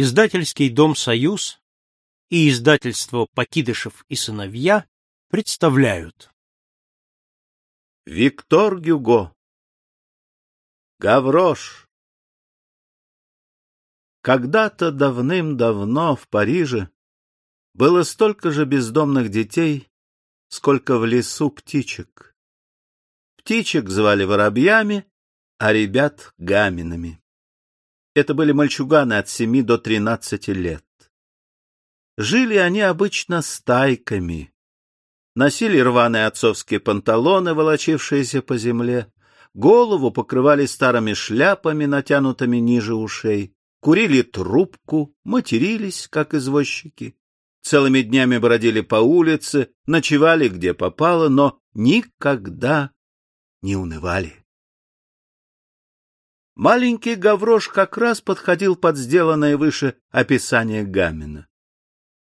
Издательский дом «Союз» и издательство «Покидышев и сыновья» представляют. Виктор Гюго Гаврош Когда-то давным-давно в Париже было столько же бездомных детей, сколько в лесу птичек. Птичек звали воробьями, а ребят — гаминами. Это были мальчуганы от семи до тринадцати лет. Жили они обычно стайками. Носили рваные отцовские панталоны, волочившиеся по земле, голову покрывали старыми шляпами, натянутыми ниже ушей, курили трубку, матерились, как извозчики, целыми днями бродили по улице, ночевали где попало, но никогда не унывали. Маленький Гаврош как раз подходил под сделанное выше описание Гамина.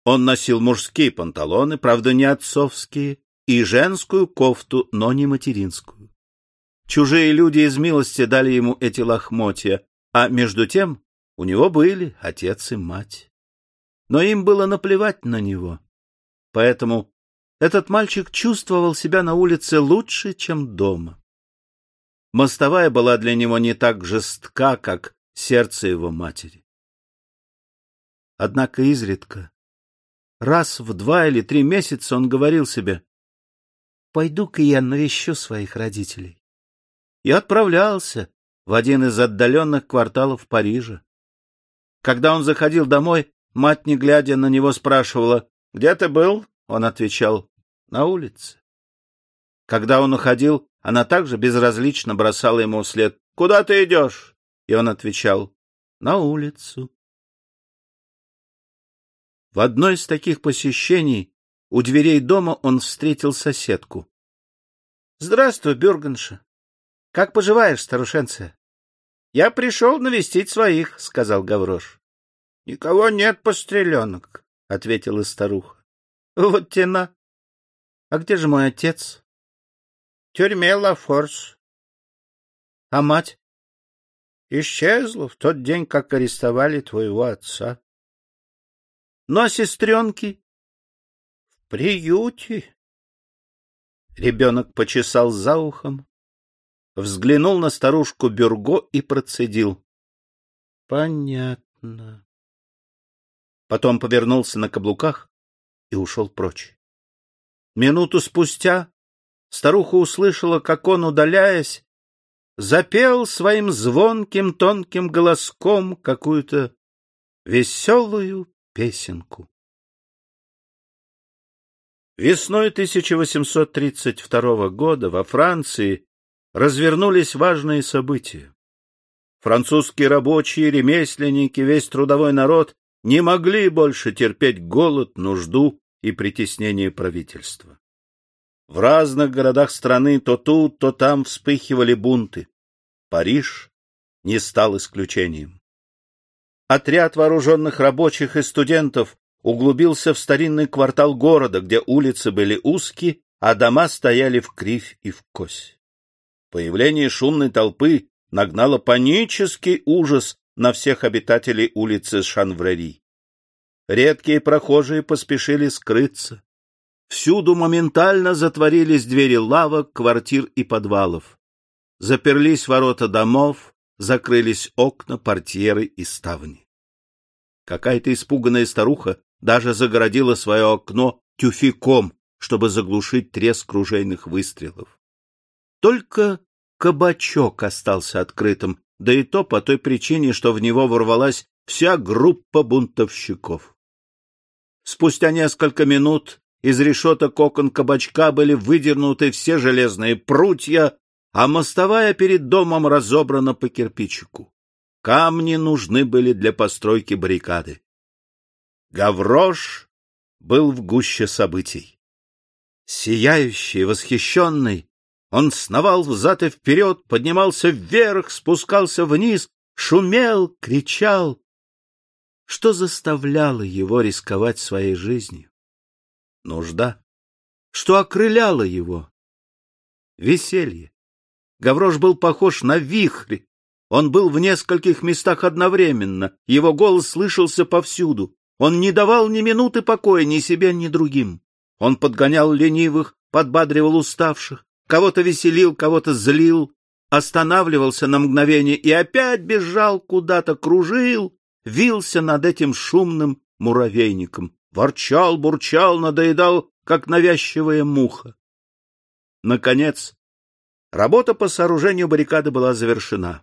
Он носил мужские панталоны, правда, не отцовские, и женскую кофту, но не материнскую. Чужие люди из милости дали ему эти лохмотья, а между тем у него были отец и мать. Но им было наплевать на него. Поэтому этот мальчик чувствовал себя на улице лучше, чем дома. Мостовая была для него не так жестка, как сердце его матери. Однако изредка, раз в два или три месяца он говорил себе, «Пойду-ка я навещу своих родителей». И отправлялся в один из отдаленных кварталов Парижа. Когда он заходил домой, мать, не глядя на него, спрашивала, «Где ты был?» Он отвечал, «На улице». Когда он уходил, она также безразлично бросала ему вслед «Куда ты идешь?» И он отвечал «На улицу». В одной из таких посещений у дверей дома он встретил соседку. — Здравствуй, Бюргенша. Как поживаешь, старушенция? — Я пришел навестить своих, — сказал Гаврош. — Никого нет, постреленок, — ответила старуха. — Вот тена. А где же мой отец? Тюрьме Лафорс. — А мать? — Исчезла в тот день, как арестовали твоего отца. — а сестренки? — В приюте. Ребенок почесал за ухом, взглянул на старушку Бюрго и процедил. — Понятно. Потом повернулся на каблуках и ушел прочь. Минуту спустя старуха услышала, как он, удаляясь, запел своим звонким тонким голоском какую-то веселую песенку. Весной 1832 года во Франции развернулись важные события. Французские рабочие, ремесленники, весь трудовой народ не могли больше терпеть голод, нужду и притеснение правительства. В разных городах страны то тут, то там вспыхивали бунты. Париж не стал исключением. Отряд вооруженных рабочих и студентов углубился в старинный квартал города, где улицы были узкие, а дома стояли в кривь и в кось. Появление шумной толпы нагнало панический ужас на всех обитателей улицы Шанврери. Редкие прохожие поспешили скрыться. Всюду моментально затворились двери лавок, квартир и подвалов. Заперлись ворота домов, закрылись окна, портьеры и ставни. Какая-то испуганная старуха даже загородила свое окно тюфяком, чтобы заглушить треск ружейных выстрелов. Только кабачок остался открытым, да и то по той причине, что в него ворвалась вся группа бунтовщиков. Спустя несколько минут из решеток окон кабачка были выдернуты все железные прутья, а мостовая перед домом разобрана по кирпичику. Камни нужны были для постройки баррикады. Гаврош был в гуще событий. Сияющий, восхищенный, он сновал взад и вперед, поднимался вверх, спускался вниз, шумел, кричал. Что заставляло его рисковать своей жизнью? Нужда. Что окрыляло его? Веселье. Гаврош был похож на вихрь, Он был в нескольких местах одновременно, его голос слышался повсюду. Он не давал ни минуты покоя ни себе, ни другим. Он подгонял ленивых, подбадривал уставших, кого-то веселил, кого-то злил, останавливался на мгновение и опять бежал куда-то, кружил, вился над этим шумным муравейником, ворчал, бурчал, надоедал, как навязчивая муха. Наконец, работа по сооружению баррикады была завершена.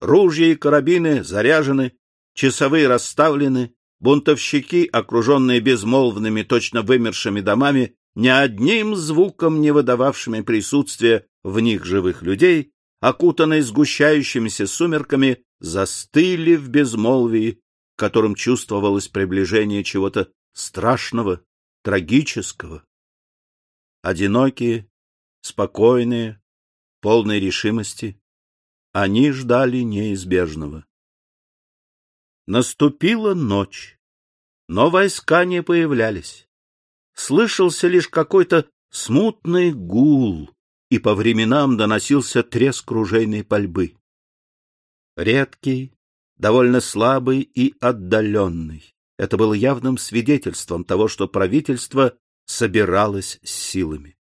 Ружья и карабины заряжены, часовые расставлены, бунтовщики, окруженные безмолвными, точно вымершими домами, ни одним звуком не выдававшими присутствия в них живых людей, окутанные сгущающимися сумерками, застыли в безмолвии, в котором чувствовалось приближение чего-то страшного, трагического. Одинокие, спокойные, полные решимости, они ждали неизбежного. Наступила ночь, но войска не появлялись. Слышался лишь какой-то смутный гул, и по временам доносился треск ружейной пальбы. Редкий, довольно слабый и отдаленный. Это было явным свидетельством того, что правительство собиралось с силами.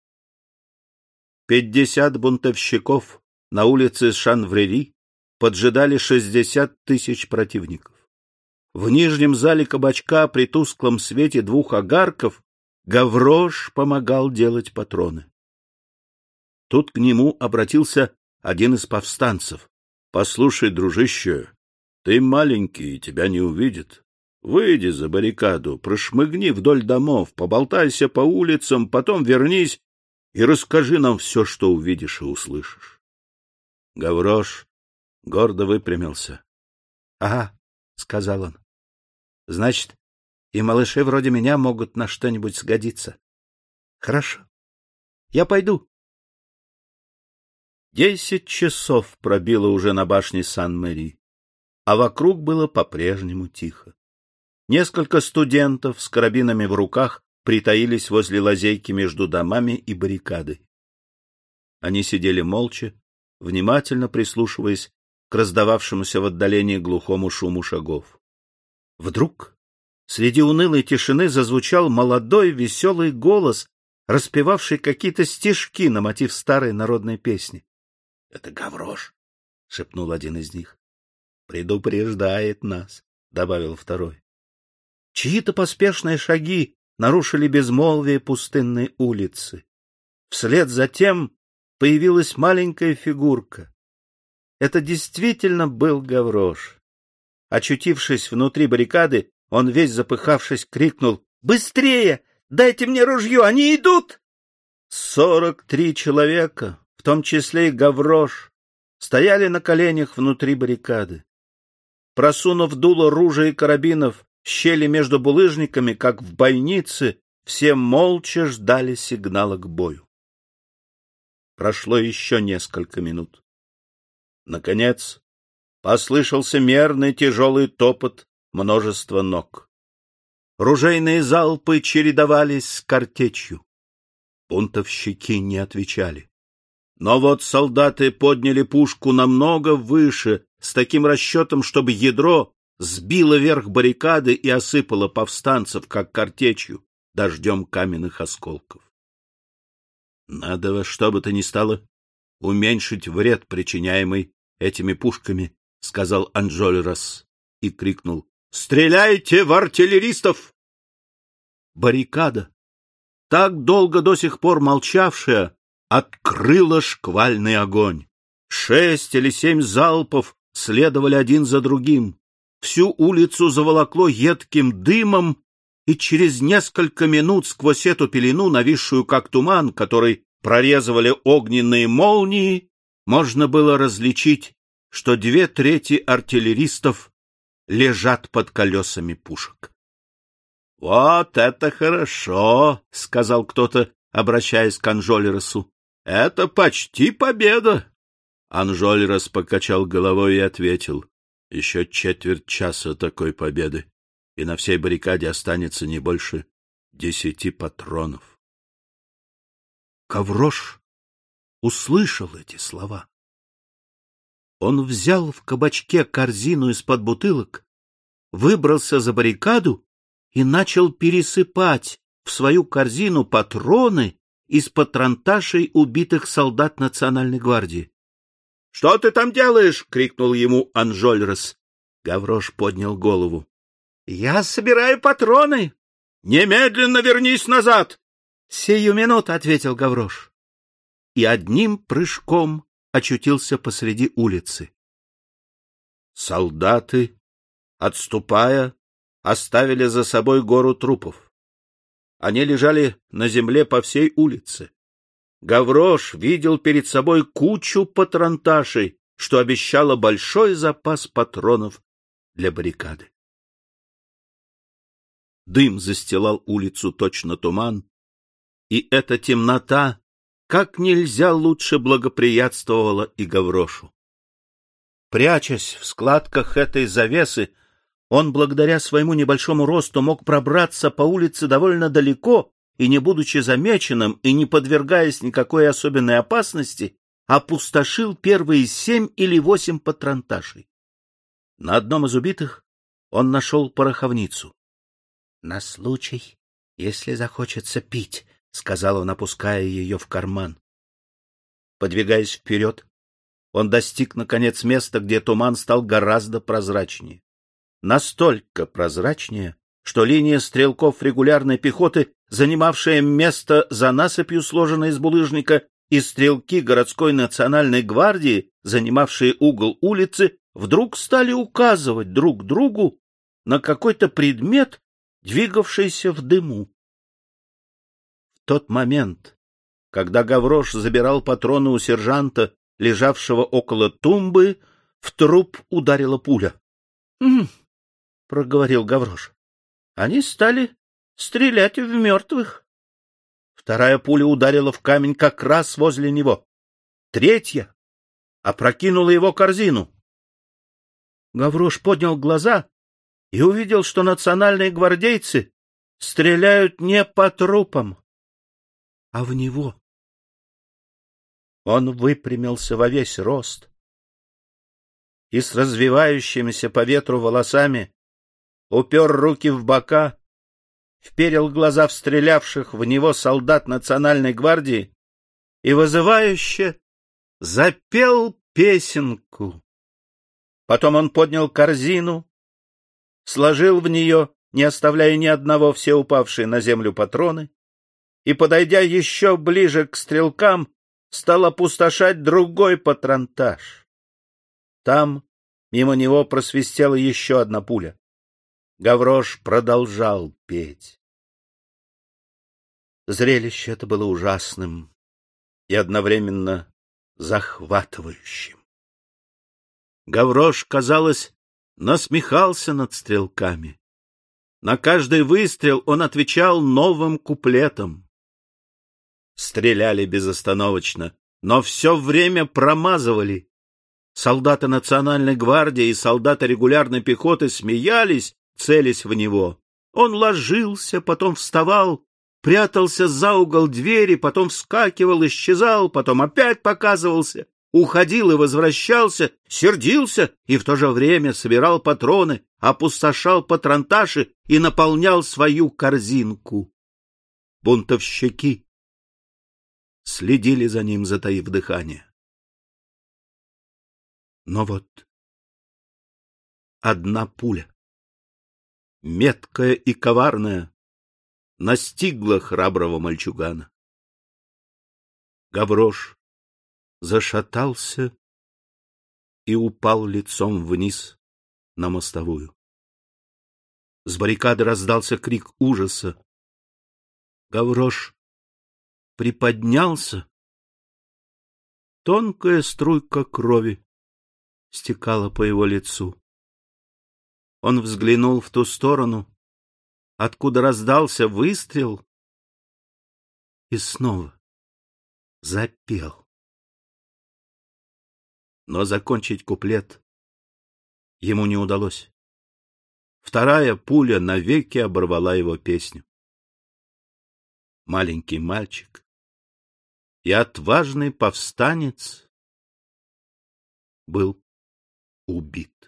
Пятьдесят бунтовщиков на улице Шанврери поджидали шестьдесят тысяч противников. В нижнем зале кабачка при тусклом свете двух огарков Гаврош помогал делать патроны. Тут к нему обратился один из повстанцев. — Послушай, дружище, ты маленький, тебя не увидят. Выйди за баррикаду, прошмыгни вдоль домов, поболтайся по улицам, потом вернись и расскажи нам все, что увидишь и услышишь. Гаврош гордо выпрямился. — Ага, — сказал он. — Значит, и малыши вроде меня могут на что-нибудь сгодиться. — Хорошо. Я пойду. Десять часов пробило уже на башне Сан-Мэри, а вокруг было по-прежнему тихо. Несколько студентов с карабинами в руках притаились возле лазейки между домами и баррикадой. Они сидели молча, внимательно прислушиваясь к раздававшемуся в отдалении глухому шуму шагов. Вдруг среди унылой тишины зазвучал молодой веселый голос, распевавший какие-то стишки на мотив старой народной песни. — Это Гаврош, — шепнул один из них. — Предупреждает нас, — добавил второй. Чьи-то поспешные шаги нарушили безмолвие пустынной улицы. Вслед за тем появилась маленькая фигурка. Это действительно был Гаврош. Очутившись внутри баррикады, он весь запыхавшись крикнул «Быстрее! Дайте мне ружье! Они идут!» Сорок три человека, в том числе и Гаврош, стояли на коленях внутри баррикады. Просунув дуло ружей и карабинов щели между булыжниками, как в больнице, все молча ждали сигнала к бою. Прошло еще несколько минут. Наконец, послышался мерный тяжелый топот множества ног. Ружейные залпы чередовались с картечью. Бунтовщики не отвечали. Но вот солдаты подняли пушку намного выше, с таким расчетом, чтобы ядро сбило верх баррикады и осыпало повстанцев, как картечью, дождем каменных осколков. Надо во что бы то ни стало уменьшить вред, причиняемый этими пушками, — сказал Анджолерас и крикнул. — Стреляйте в артиллеристов! Баррикада, так долго до сих пор молчавшая, открыла шквальный огонь. Шесть или семь залпов следовали один за другим. Всю улицу заволокло едким дымом, и через несколько минут сквозь эту пелену, нависшую как туман, который прорезывали огненные молнии, можно было различить, что две трети артиллеристов лежат под колесами пушек. — Вот это хорошо, — сказал кто-то, обращаясь к Анжолеросу. Это почти победа. Анжольрос покачал головой и ответил. Еще четверть часа такой победы, и на всей баррикаде останется не больше десяти патронов. Коврош услышал эти слова. Он взял в кабачке корзину из-под бутылок, выбрался за баррикаду и начал пересыпать в свою корзину патроны из патронташей убитых солдат Национальной гвардии. — Что ты там делаешь? — крикнул ему Анжольрос. Гаврош поднял голову. — Я собираю патроны. — Немедленно вернись назад! — Сию минуту, — ответил Гаврош. И одним прыжком очутился посреди улицы. Солдаты, отступая, оставили за собой гору трупов. Они лежали на земле по всей улице. Гаврош видел перед собой кучу патронташей, что обещало большой запас патронов для баррикады. Дым застилал улицу точно туман, и эта темнота как нельзя лучше благоприятствовала и Гаврошу. Прячась в складках этой завесы, он благодаря своему небольшому росту мог пробраться по улице довольно далеко и, не будучи замеченным и не подвергаясь никакой особенной опасности, опустошил первые семь или восемь патронташей. На одном из убитых он нашел пороховницу. — На случай, если захочется пить, — сказал он, опуская ее в карман. Подвигаясь вперед, он достиг, наконец, места, где туман стал гораздо прозрачнее. Настолько прозрачнее, что линия стрелков регулярной пехоты, занимавшая место за насыпью, сложенной из булыжника, и стрелки городской национальной гвардии, занимавшие угол улицы, вдруг стали указывать друг другу на какой-то предмет, двигавшийся в дыму тот момент, когда Гаврош забирал патроны у сержанта, лежавшего около тумбы, в труп ударила пуля. «М — проговорил Гаврош. — Они стали стрелять в мертвых. Вторая пуля ударила в камень как раз возле него. Третья опрокинула его корзину. Гаврош поднял глаза и увидел, что национальные гвардейцы стреляют не по трупам, а в него. Он выпрямился во весь рост и с развивающимися по ветру волосами упер руки в бока, вперил глаза в стрелявших в него солдат национальной гвардии и вызывающе запел песенку. Потом он поднял корзину, сложил в нее, не оставляя ни одного все упавшие на землю патроны, и, подойдя еще ближе к стрелкам, стал опустошать другой патронтаж. Там мимо него просвистела еще одна пуля. Гаврош продолжал петь. Зрелище это было ужасным и одновременно захватывающим. Гаврош, казалось, насмехался над стрелками. На каждый выстрел он отвечал новым куплетом стреляли безостановочно, но все время промазывали. Солдаты Национальной гвардии и солдаты регулярной пехоты смеялись, целясь в него. Он ложился, потом вставал, прятался за угол двери, потом вскакивал, исчезал, потом опять показывался, уходил и возвращался, сердился и в то же время собирал патроны, опустошал патронташи и наполнял свою корзинку. Бунтовщики следили за ним, затаив дыхание. Но вот одна пуля, меткая и коварная, настигла храброго мальчугана. Гаврош зашатался и упал лицом вниз на мостовую. С баррикады раздался крик ужаса. Гаврош приподнялся. Тонкая струйка крови стекала по его лицу. Он взглянул в ту сторону, откуда раздался выстрел, и снова запел. Но закончить куплет ему не удалось. Вторая пуля навеки оборвала его песню. Маленький мальчик и отважный повстанец был убит.